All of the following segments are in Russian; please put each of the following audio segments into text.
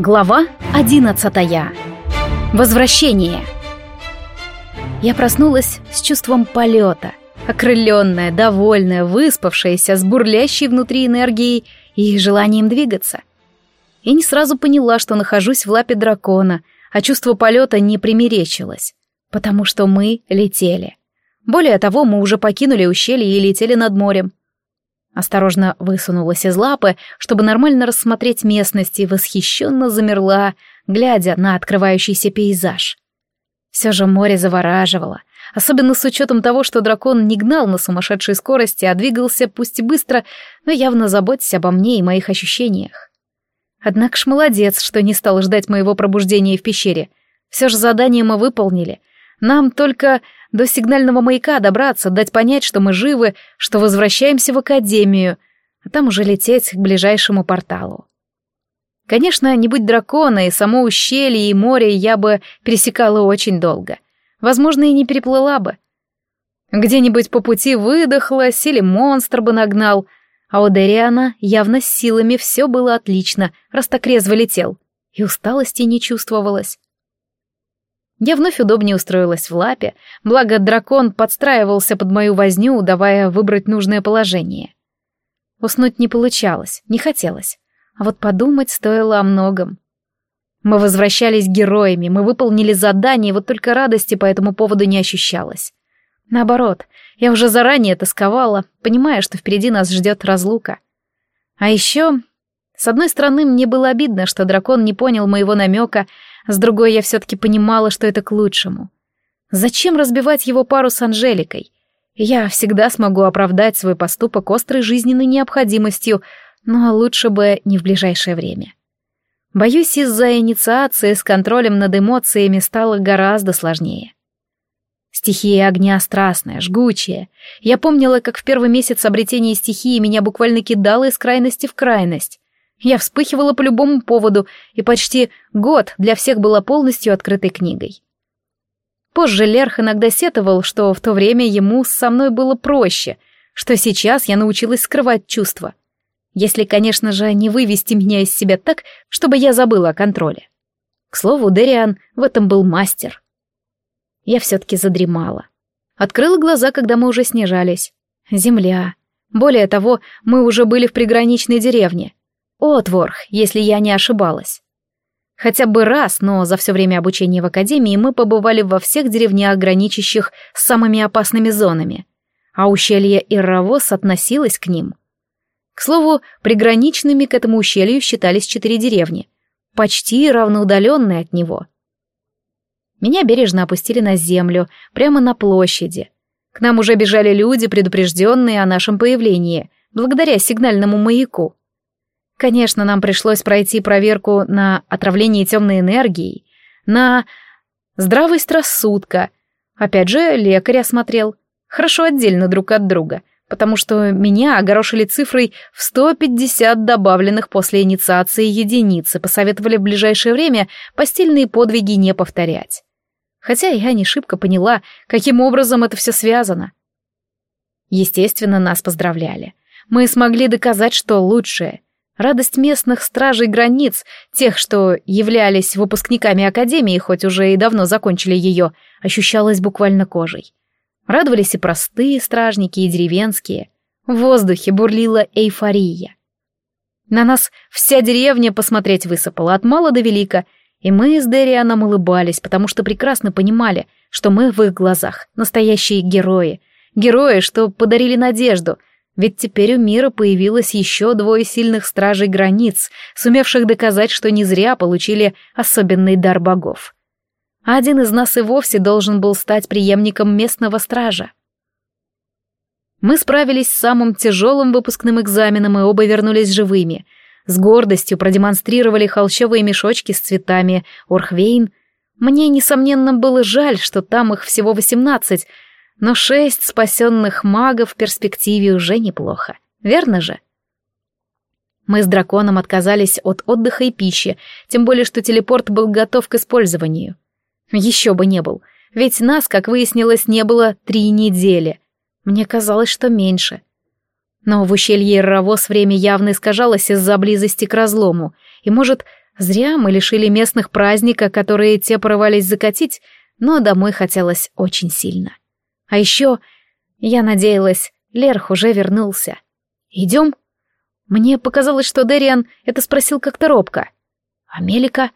Глава одиннадцатая. Возвращение. Я проснулась с чувством полета, окрыленная, довольная, выспавшаяся, с бурлящей внутри энергией и желанием двигаться. И не сразу поняла, что нахожусь в лапе дракона, а чувство полета не примерещилось, потому что мы летели. Более того, мы уже покинули ущелье и летели над морем. Осторожно высунулась из лапы, чтобы нормально рассмотреть местность, и восхищенно замерла, глядя на открывающийся пейзаж. Все же море завораживало, особенно с учетом того, что дракон не гнал на сумасшедшей скорости, а двигался пусть и быстро, но явно заботясь обо мне и моих ощущениях. Однако ж молодец, что не стал ждать моего пробуждения в пещере. Все же задание мы выполнили. Нам только до сигнального маяка добраться, дать понять, что мы живы, что возвращаемся в академию, а там уже лететь к ближайшему порталу. Конечно, не будь дракона, и само ущелье, и море я бы пересекала очень долго. Возможно, и не переплыла бы. Где-нибудь по пути выдохлась или монстр бы нагнал, а у Дериана явно с силами все было отлично, раз так резво летел, и усталости не чувствовалось. Я вновь удобнее устроилась в лапе, благо дракон подстраивался под мою возню, давая выбрать нужное положение. Уснуть не получалось, не хотелось, а вот подумать стоило о многом. Мы возвращались героями, мы выполнили задание, вот только радости по этому поводу не ощущалось. Наоборот, я уже заранее тосковала, понимая, что впереди нас ждет разлука. А еще, с одной стороны, мне было обидно, что дракон не понял моего намека с другой я все-таки понимала, что это к лучшему. Зачем разбивать его пару с Анжеликой? Я всегда смогу оправдать свой поступок острой жизненной необходимостью, но лучше бы не в ближайшее время. Боюсь, из-за инициации с контролем над эмоциями стало гораздо сложнее. Стихия огня страстная, жгучая. Я помнила, как в первый месяц обретения стихии меня буквально кидало из крайности в крайность. Я вспыхивала по любому поводу, и почти год для всех была полностью открытой книгой. Позже Лерх иногда сетовал, что в то время ему со мной было проще, что сейчас я научилась скрывать чувства. Если, конечно же, не вывести меня из себя так, чтобы я забыла о контроле. К слову, Дериан в этом был мастер. Я все-таки задремала. Открыла глаза, когда мы уже снижались. Земля. Более того, мы уже были в приграничной деревне. Отворх, если я не ошибалась. Хотя бы раз, но за все время обучения в академии мы побывали во всех деревнях, граничащих с самыми опасными зонами, а ущелье Ирравос относилось к ним. К слову, приграничными к этому ущелью считались четыре деревни, почти равноудаленные от него. Меня бережно опустили на землю, прямо на площади. К нам уже бежали люди, предупрежденные о нашем появлении, благодаря сигнальному маяку. Конечно, нам пришлось пройти проверку на отравление темной энергией, на здравость рассудка. Опять же, лекарь осмотрел. Хорошо отдельно друг от друга, потому что меня огорошили цифрой в 150 добавленных после инициации единицы, посоветовали в ближайшее время постельные подвиги не повторять. Хотя я не шибко поняла, каким образом это все связано. Естественно, нас поздравляли. Мы смогли доказать, что лучшее — Радость местных стражей границ, тех, что являлись выпускниками Академии, хоть уже и давно закончили ее, ощущалась буквально кожей. Радовались и простые стражники, и деревенские. В воздухе бурлила эйфория. На нас вся деревня посмотреть высыпала, от мала до велика, и мы с Дерианом улыбались, потому что прекрасно понимали, что мы в их глазах настоящие герои. Герои, что подарили надежду — ведь теперь у мира появилось еще двое сильных стражей границ, сумевших доказать, что не зря получили особенный дар богов. один из нас и вовсе должен был стать преемником местного стража. Мы справились с самым тяжелым выпускным экзаменом и оба вернулись живыми. С гордостью продемонстрировали холщовые мешочки с цветами Орхвейн. Мне, несомненно, было жаль, что там их всего восемнадцать, но шесть спасенных магов в перспективе уже неплохо, верно же? Мы с драконом отказались от отдыха и пищи, тем более что телепорт был готов к использованию. Еще бы не был, ведь нас, как выяснилось, не было три недели. Мне казалось, что меньше. Но в ущелье Равос время явно искажалось из-за близости к разлому, и, может, Зря мы лишили местных праздника, которые те порывались закатить, но домой хотелось очень сильно. А еще я надеялась, Лерх уже вернулся. «Идем?» Мне показалось, что Дэриан это спросил как-то робко. «А Мелика?»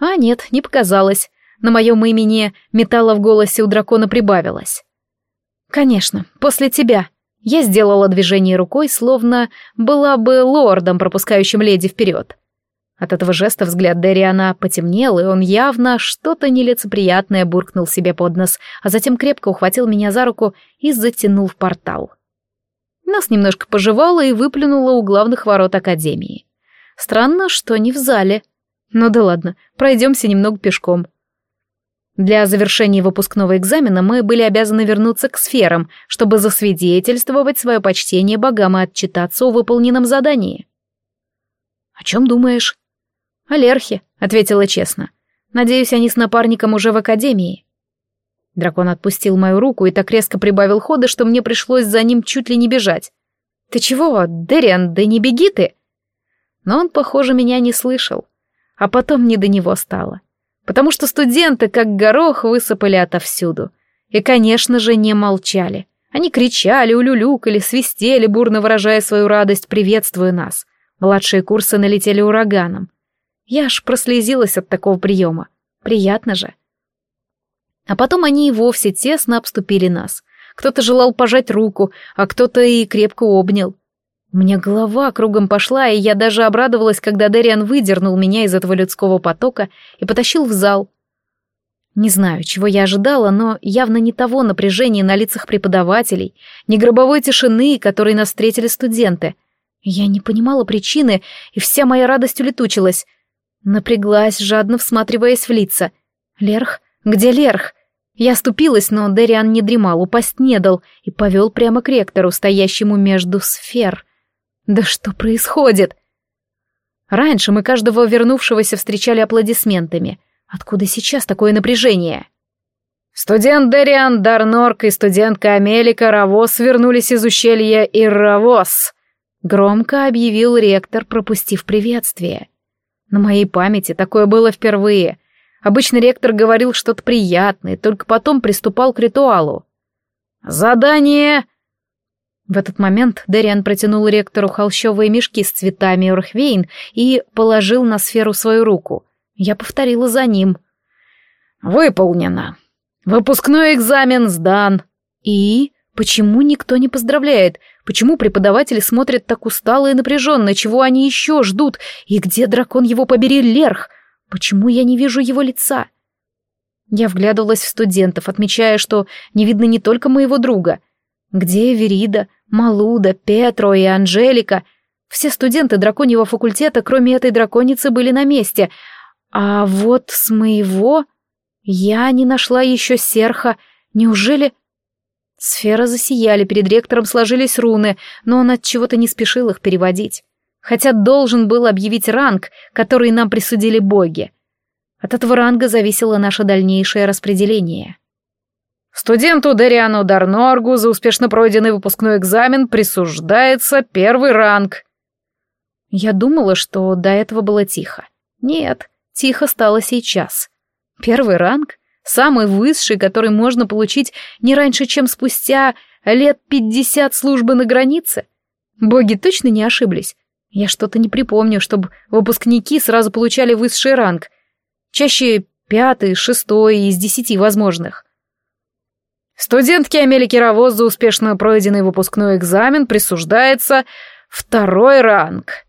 А нет, не показалось. На моем имени металла в голосе у дракона прибавилось. «Конечно, после тебя». Я сделала движение рукой, словно была бы лордом, пропускающим леди вперед. От этого жеста взгляд Дэриана потемнел, и он явно что-то нелицеприятное буркнул себе под нос, а затем крепко ухватил меня за руку и затянул в портал. Нас немножко пожевало и выплюнуло у главных ворот Академии. Странно, что не в зале. Ну да ладно, пройдемся немного пешком. Для завершения выпускного экзамена мы были обязаны вернуться к сферам, чтобы засвидетельствовать свое почтение богам и отчитаться о выполненном задании. «О чем думаешь?» «О Лерхе», — ответила честно. «Надеюсь, они с напарником уже в академии». Дракон отпустил мою руку и так резко прибавил хода, что мне пришлось за ним чуть ли не бежать. «Ты чего, Дериан, да не беги ты!» Но он, похоже, меня не слышал. А потом не до него стало. Потому что студенты, как горох, высыпали отовсюду. И, конечно же, не молчали. Они кричали, улюлюкали, свистели, бурно выражая свою радость, приветствуя нас. Младшие курсы налетели ураганом. Я аж прослезилась от такого приема. Приятно же. А потом они и вовсе тесно обступили нас. Кто-то желал пожать руку, а кто-то и крепко обнял. Меня голова кругом пошла, и я даже обрадовалась, когда Дэриан выдернул меня из этого людского потока и потащил в зал. Не знаю, чего я ожидала, но явно не того напряжения на лицах преподавателей, не гробовой тишины, которой нас встретили студенты. Я не понимала причины, и вся моя радость улетучилась. Напряглась, жадно всматриваясь в лица. «Лерх? Где Лерх?» Я ступилась, но Дериан не дремал, упасть не дал и повел прямо к ректору, стоящему между сфер. «Да что происходит?» Раньше мы каждого вернувшегося встречали аплодисментами. Откуда сейчас такое напряжение? Студент Дериан Дарнорк и студентка Амелика Равос вернулись из ущелья Ирравос. Громко объявил ректор, пропустив приветствие. На моей памяти такое было впервые. Обычно ректор говорил что-то приятное, только потом приступал к ритуалу. «Задание...» В этот момент Дэриан протянул ректору холщовые мешки с цветами Орхвейн и положил на сферу свою руку. Я повторила за ним. «Выполнено. Выпускной экзамен сдан». «И? Почему никто не поздравляет? Почему преподаватели смотрят так устало и напряженно? Чего они еще ждут? И где дракон его побери, Лерх? Почему я не вижу его лица? Я вглядывалась в студентов, отмечая, что не видно не только моего друга. Где Верида, Малуда, Петро и Анжелика? Все студенты драконьего факультета, кроме этой драконицы, были на месте. А вот с моего... Я не нашла еще серха. Неужели... Сфера засияли, перед ректором сложились руны, но он от чего-то не спешил их переводить. Хотя должен был объявить ранг, который нам присудили боги. От этого ранга зависело наше дальнейшее распределение. Студенту Дариану Дарноргу за успешно пройденный выпускной экзамен присуждается первый ранг. Я думала, что до этого было тихо. Нет, тихо стало сейчас. Первый ранг? Самый высший, который можно получить не раньше, чем спустя лет пятьдесят службы на границе. Боги точно не ошиблись. Я что-то не припомню, чтобы выпускники сразу получали высший ранг. Чаще пятый, шестой из десяти возможных. Студентке Амеле Кировоз за успешно пройденный выпускной экзамен присуждается второй ранг.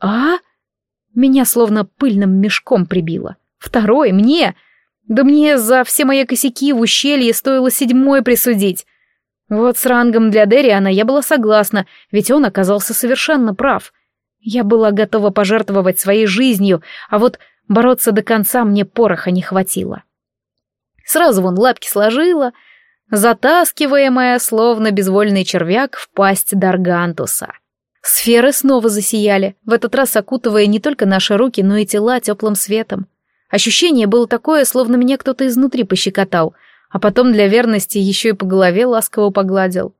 А? Меня словно пыльным мешком прибило. Второй мне? Да мне за все мои косяки в ущелье стоило седьмой присудить. Вот с рангом для Дериана я была согласна, ведь он оказался совершенно прав. Я была готова пожертвовать своей жизнью, а вот бороться до конца мне пороха не хватило. Сразу вон лапки сложила, затаскиваемая, словно безвольный червяк, в пасть Даргантуса. Сферы снова засияли, в этот раз окутывая не только наши руки, но и тела теплым светом. Ощущение было такое, словно меня кто-то изнутри пощекотал, а потом для верности еще и по голове ласково погладил.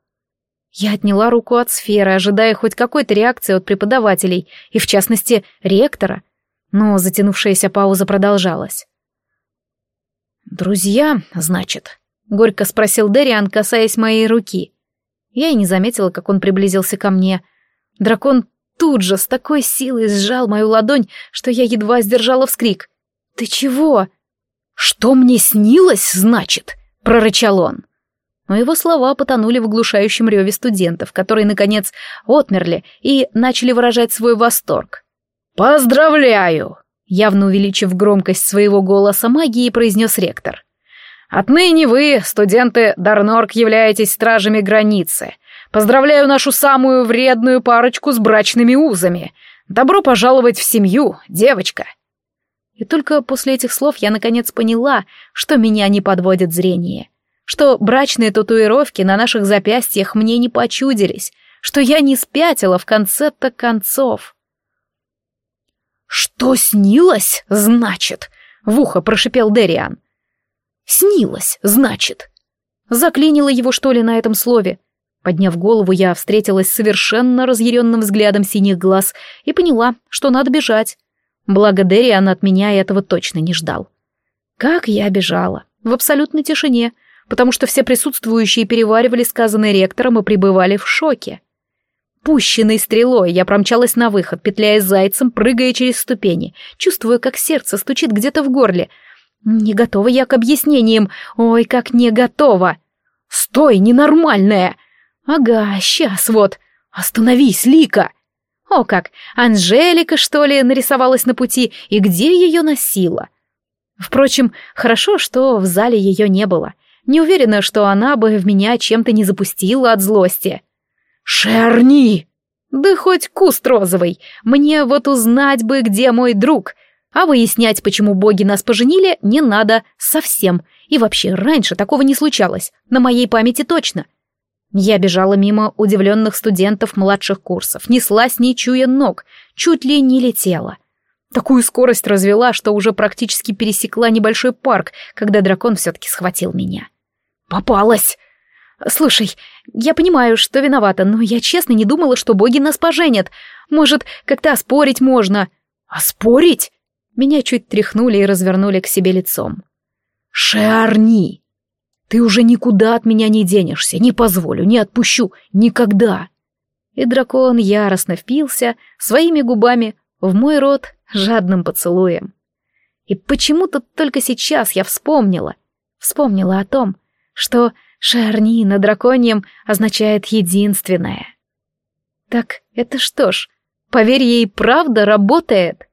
Я отняла руку от сферы, ожидая хоть какой-то реакции от преподавателей, и в частности, ректора. Но затянувшаяся пауза продолжалась. «Друзья, значит?» — горько спросил Дериан, касаясь моей руки. Я и не заметила, как он приблизился ко мне. Дракон тут же с такой силой сжал мою ладонь, что я едва сдержала вскрик. «Ты чего?» «Что мне снилось, значит?» — прорычал он. Но его слова потонули в оглушающем реве студентов, которые, наконец, отмерли и начали выражать свой восторг. «Поздравляю!» — явно увеличив громкость своего голоса магии, произнес ректор. «Отныне вы, студенты Дарнорк, являетесь стражами границы. Поздравляю нашу самую вредную парочку с брачными узами. Добро пожаловать в семью, девочка!» И только после этих слов я наконец поняла, что меня не подводит зрение, что брачные татуировки на наших запястьях мне не почудились, что я не спятила в конце-то концов. «Что снилось, значит?» — в ухо прошипел Дериан. «Снилось, значит». Заклинило его, что ли, на этом слове. Подняв голову, я встретилась с совершенно разъяренным взглядом синих глаз и поняла, что надо бежать. Благо Дериан от меня этого точно не ждал. Как я бежала. В абсолютной тишине, потому что все присутствующие переваривали сказанное ректором и пребывали в шоке. Пущенной стрелой я промчалась на выход, петляя зайцем, прыгая через ступени, чувствуя, как сердце стучит где-то в горле. Не готова я к объяснениям. Ой, как не готова. Стой, ненормальная! Ага, сейчас вот. Остановись, Лика! О как, Анжелика, что ли, нарисовалась на пути, и где ее носила? Впрочем, хорошо, что в зале ее не было. Не уверена, что она бы в меня чем-то не запустила от злости. «Шерни!» «Да хоть куст розовый. Мне вот узнать бы, где мой друг. А выяснять, почему боги нас поженили, не надо совсем. И вообще, раньше такого не случалось. На моей памяти точно. Я бежала мимо удивленных студентов младших курсов, неслась, не чуя ног, чуть ли не летела. Такую скорость развела, что уже практически пересекла небольшой парк, когда дракон все-таки схватил меня. «Попалась!» «Слушай, я понимаю, что виновата, но я честно не думала, что боги нас поженят. Может, как-то оспорить можно?» «Оспорить?» Меня чуть тряхнули и развернули к себе лицом. «Шарни!» Ты уже никуда от меня не денешься, не позволю, не отпущу, никогда. И дракон яростно впился своими губами в мой рот жадным поцелуем. И почему-то только сейчас я вспомнила, вспомнила о том, что шарни на драконьем означает единственное. Так это что ж, поверь ей, правда работает?